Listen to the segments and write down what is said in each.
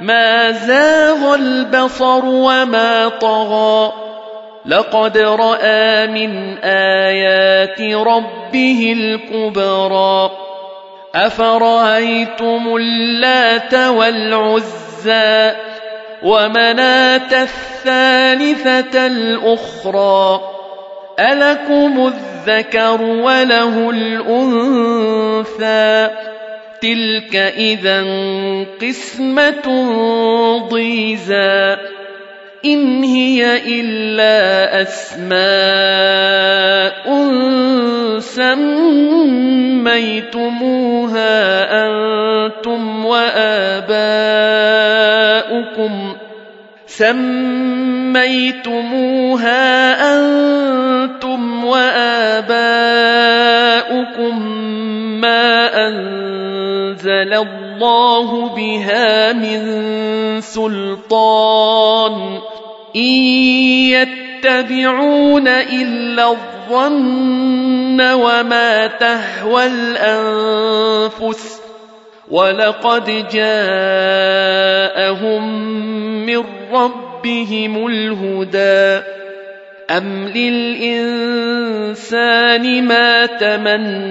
ما زاغ البصر وما طغى لقد راى من ايات ربه الكبرى افرايتم اللات والعزى ومناه الثالثه الاخرى الكم الذكر وله الانثى تلك إذا قسمة ضيزى. إن هي إلا أسماء سميتموها أنتم وآباؤكم. سميتموها أنتم وآباؤكم ما أنزل الله بها من سلطان إن يتبعون إلا الظن وما تهوى الأنفس ولقد جاءهم من ربهم الهدى أم للإنسان ما تمنى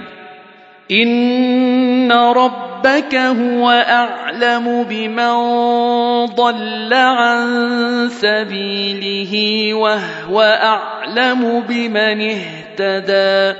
إن ربك هو أعلم بمن ضل عن سبيله وهو أعلم بمن اهتدى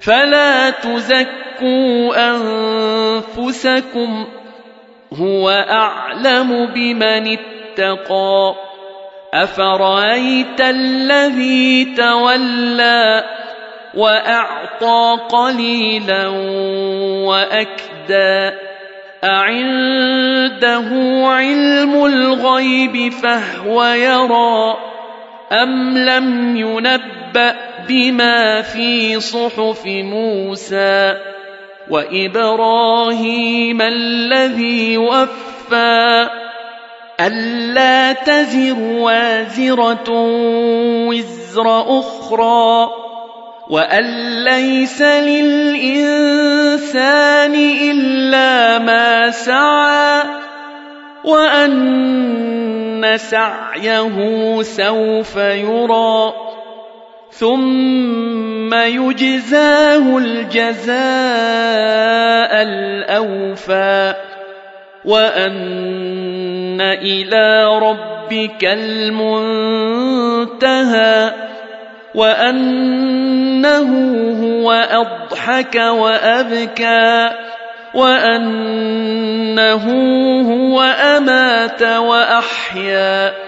فلا تزكوا أنفسكم هو أعلم بمن اتقى. أفرأيت الذي تولى وأعطى قليلا وأكدى؟ أعنده علم الغيب فهو يرى. أم لم ينبأ بما في صحف موسى وإبراهيم الذي وفى. ألا تزر وازرة وزر أخرى وأن ليس للإنسان إلا ما سعى وأن سعيه سوف يرى. ثم يجزاه الجزاء الأوفى وأن إلى ربك المنتهى وأنه هو أضحك وأبكى وأنه هو أمات وأحيا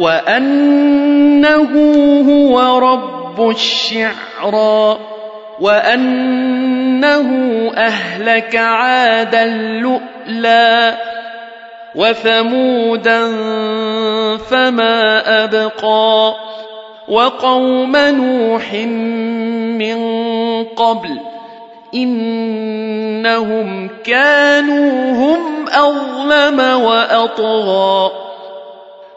وأنه هو رب الشعرى وأنه أهلك عادا لؤلا وثمودا فما أبقى وقوم نوح من قبل إنهم كانوا هم أظلم وأطغى.